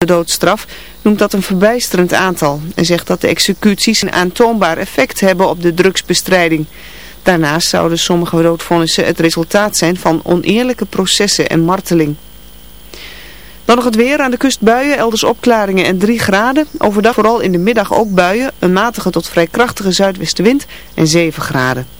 de doodstraf noemt dat een verbijsterend aantal en zegt dat de executies een aantoonbaar effect hebben op de drugsbestrijding. Daarnaast zouden sommige doodvonnissen het resultaat zijn van oneerlijke processen en marteling. Dan nog het weer. Aan de kust buien, elders opklaringen en 3 graden. Overdag vooral in de middag ook buien. Een matige tot vrij krachtige zuidwestenwind en 7 graden.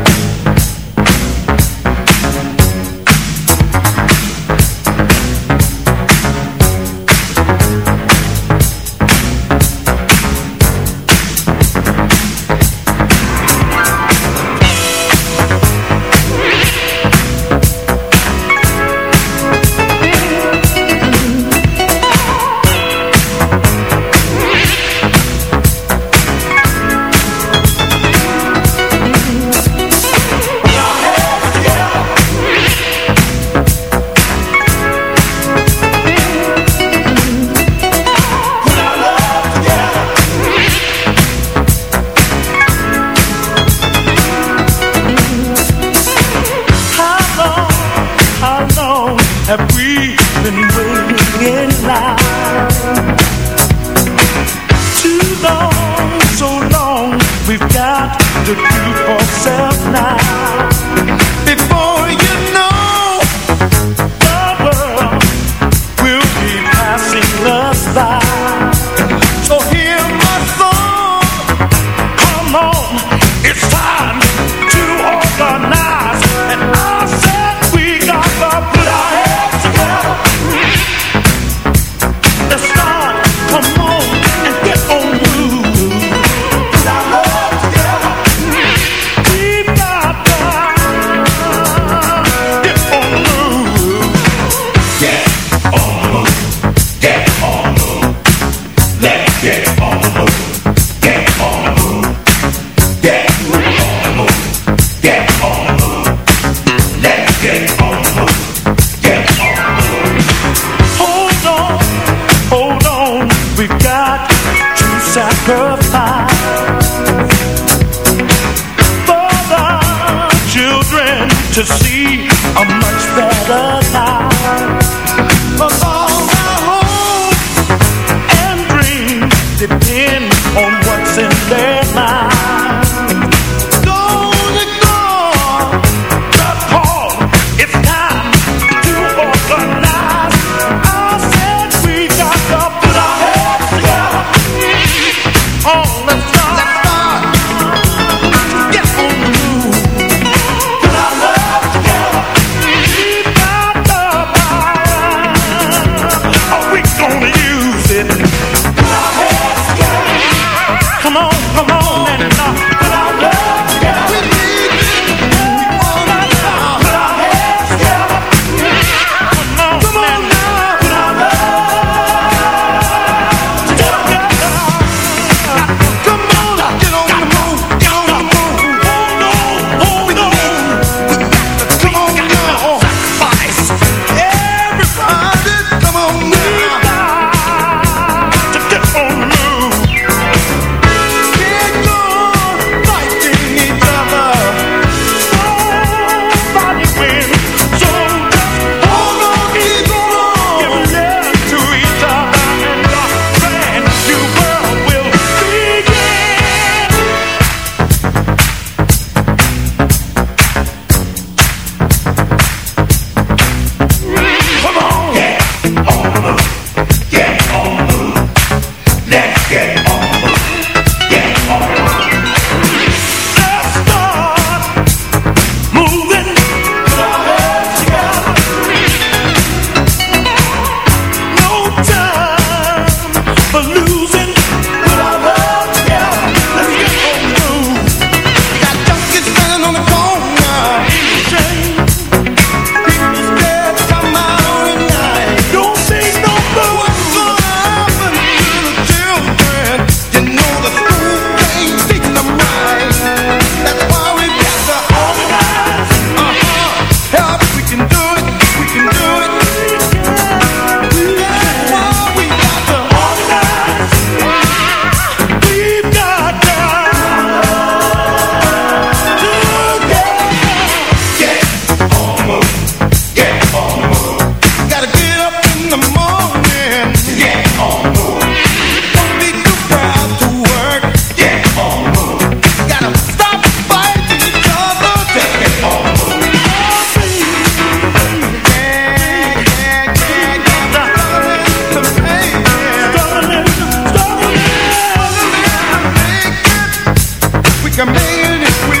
playing it.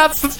up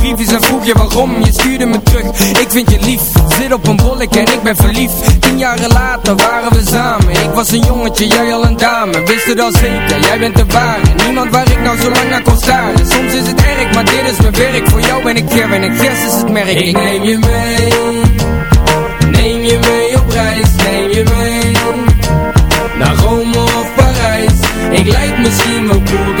waarom Je stuurde me terug, ik vind je lief Zit op een bollek en ik ben verliefd. Tien jaren later waren we samen. Ik was een jongetje, jij al een dame. Wist het al zeker, jij bent de ware. Niemand waar ik nou zo lang naar kon staren. Soms is het erg, maar dit is mijn werk. Voor jou ben ik Kevin en Gers is het merk. Ik neem je mee Neem je mee op reis, neem je mee Naar Rome of ik lijk misschien wel cool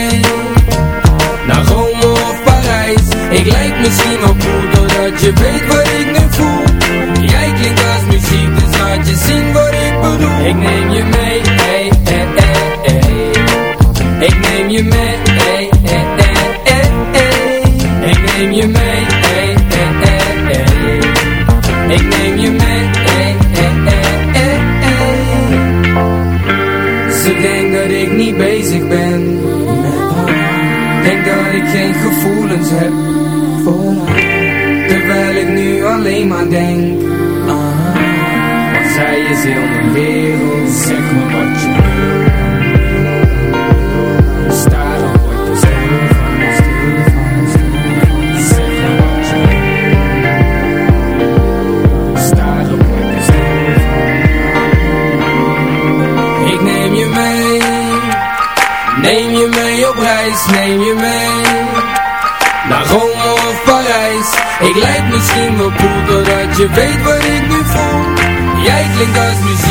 Ik lijk misschien wel cool dat je weet wat ik nu voel Jij klinkt als muziek, dus laat je zien wat ik bedoel Ik neem je mee, hey, hey, hey, hey. Ik neem je mee, hey, hey, hey, hey. Ik neem je mee, hey, hey. Ik neem je mee, hey, hey, hey, hey. Ze denkt dat ik niet bezig ben Denk dat ik geen gevoelens heb ik lijk misschien wel cool doordat je weet wat ik nu voel. Jij klinkt als muziek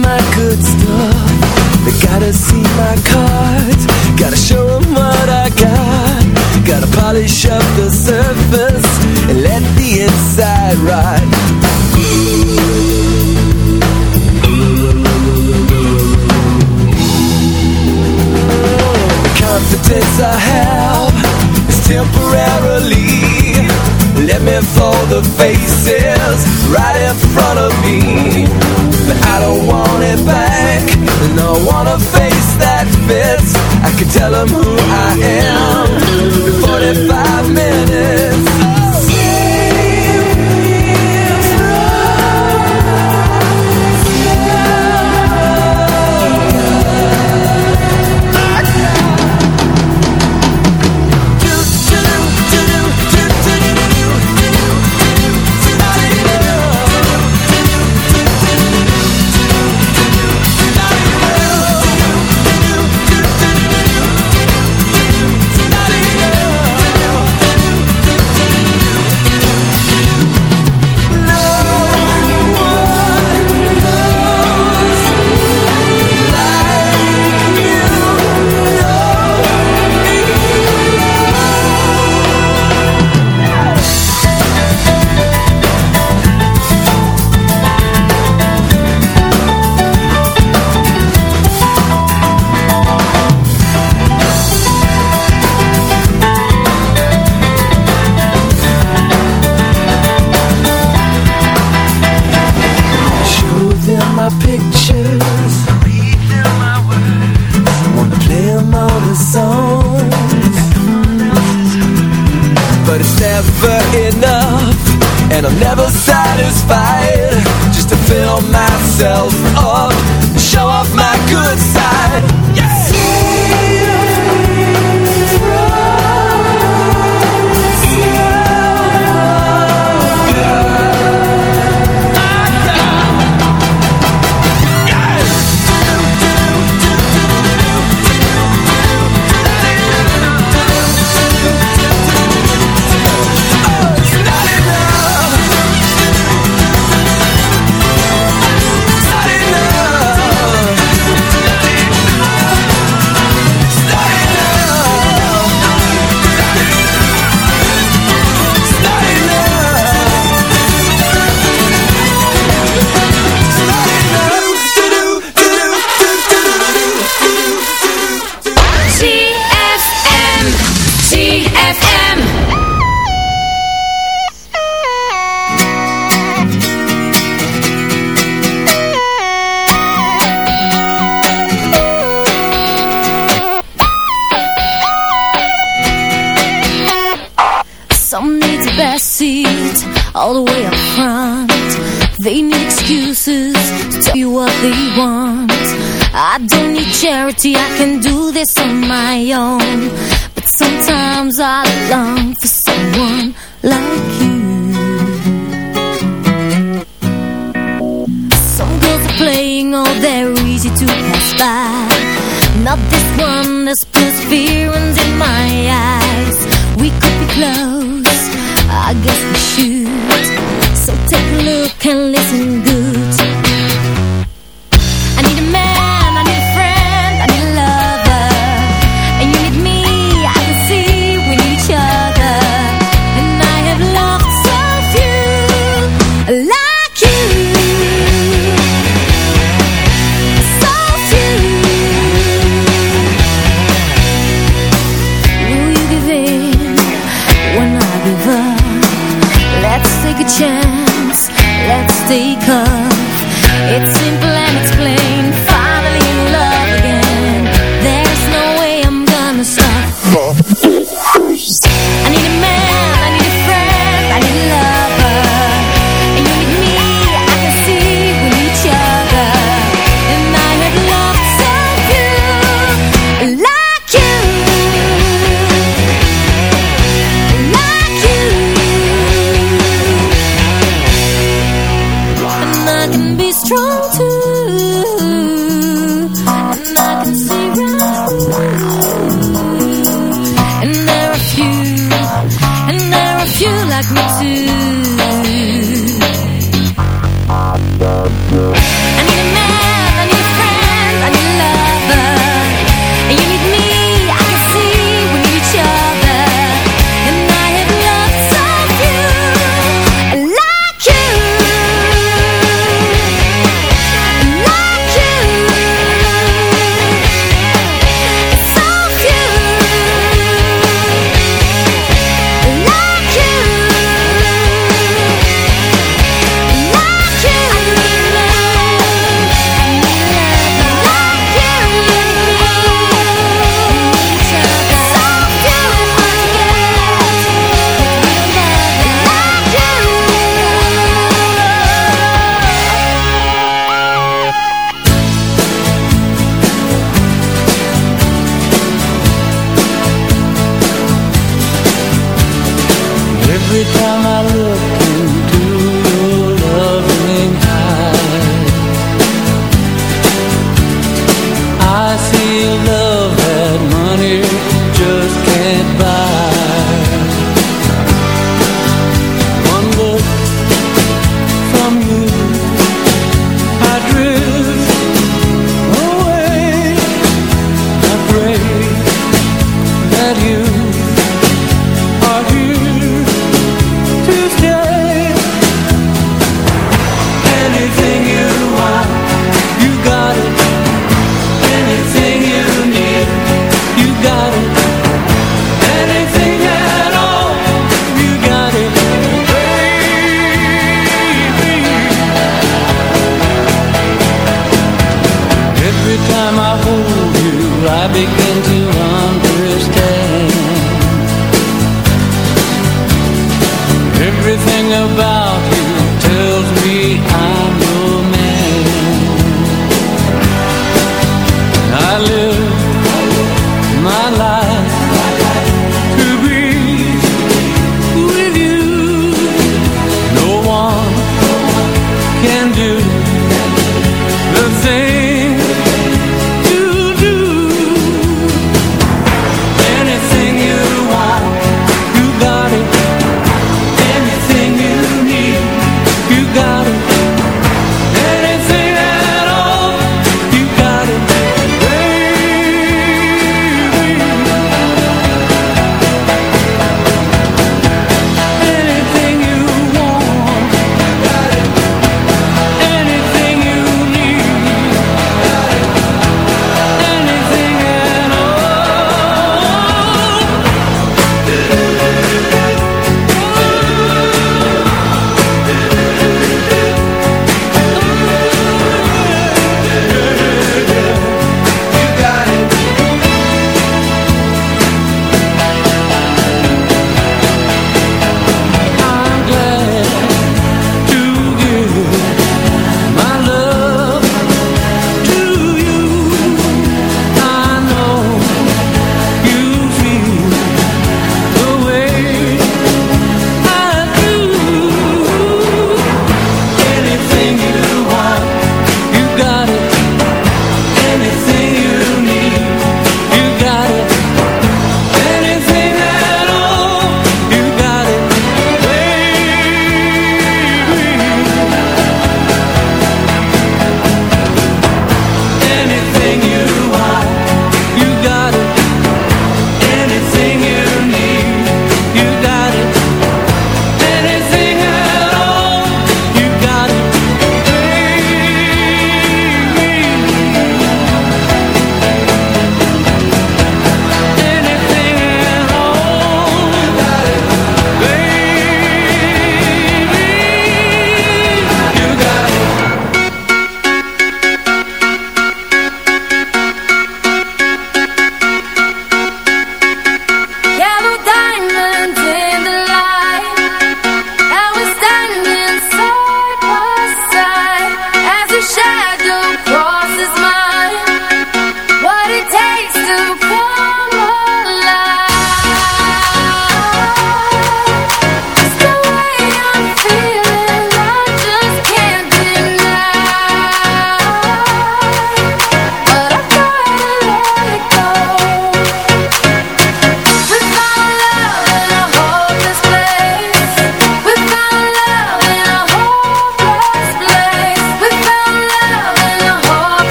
my good stuff. They gotta see my cards. Gotta show them what I got. Gotta polish up the surface And let the inside rot The confidence I have Is temporarily. Let me fold the faces Right in front of me. But I don't want it back. And I want a face that fits. I can tell them who I am. In 45 minutes enough And I'm never satisfied Just to fill myself up Show off my good side.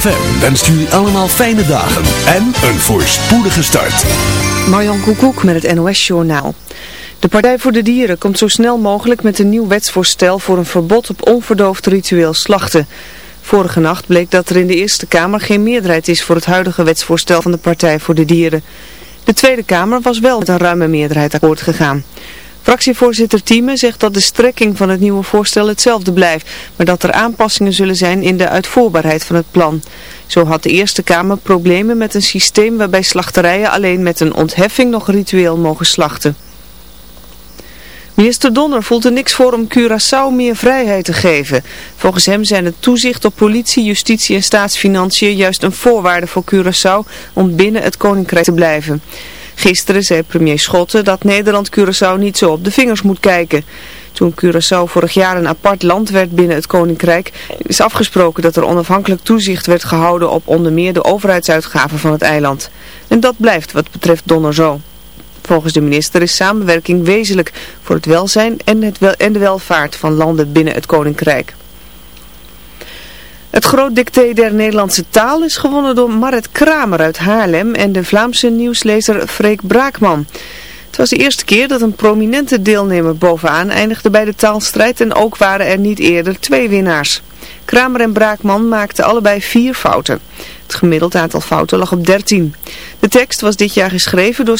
ZFM wenst jullie allemaal fijne dagen en een voorspoedige start. Marjan Koekoek met het NOS Journaal. De Partij voor de Dieren komt zo snel mogelijk met een nieuw wetsvoorstel voor een verbod op onverdoofd ritueel slachten. Vorige nacht bleek dat er in de Eerste Kamer geen meerderheid is voor het huidige wetsvoorstel van de Partij voor de Dieren. De Tweede Kamer was wel met een ruime meerderheid akkoord gegaan. Fractievoorzitter Thieme zegt dat de strekking van het nieuwe voorstel hetzelfde blijft, maar dat er aanpassingen zullen zijn in de uitvoerbaarheid van het plan. Zo had de Eerste Kamer problemen met een systeem waarbij slachterijen alleen met een ontheffing nog ritueel mogen slachten. Minister Donner voelt er niks voor om Curaçao meer vrijheid te geven. Volgens hem zijn het toezicht op politie, justitie en staatsfinanciën juist een voorwaarde voor Curaçao om binnen het koninkrijk te blijven. Gisteren zei premier Schotten dat Nederland Curaçao niet zo op de vingers moet kijken. Toen Curaçao vorig jaar een apart land werd binnen het Koninkrijk, is afgesproken dat er onafhankelijk toezicht werd gehouden op onder meer de overheidsuitgaven van het eiland. En dat blijft wat betreft Donner zo. Volgens de minister is samenwerking wezenlijk voor het welzijn en, het en de welvaart van landen binnen het Koninkrijk. Het groot dicté der Nederlandse taal is gewonnen door Marit Kramer uit Haarlem en de Vlaamse nieuwslezer Freek Braakman. Het was de eerste keer dat een prominente deelnemer bovenaan eindigde bij de taalstrijd en ook waren er niet eerder twee winnaars. Kramer en Braakman maakten allebei vier fouten. Het gemiddeld aantal fouten lag op 13. De tekst was dit jaar geschreven door